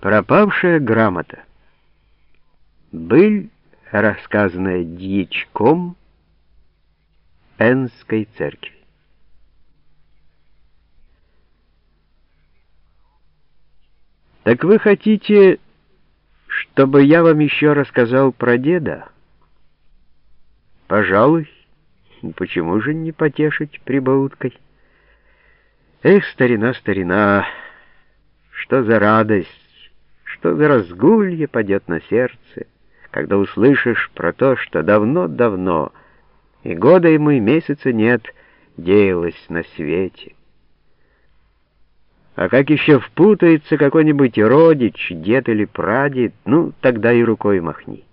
Пропавшая грамота. Быль, рассказанная дьячком Энской церкви. Так вы хотите, чтобы я вам еще рассказал про деда? Пожалуй. Почему же не потешить прибауткой? Эх, старина, старина, что за радость! Что разгулье падет на сердце, когда услышишь про то, что давно-давно, и года ему и месяца нет, деялось на свете. А как еще впутается какой-нибудь родич, дед или прадед, ну, тогда и рукой махни.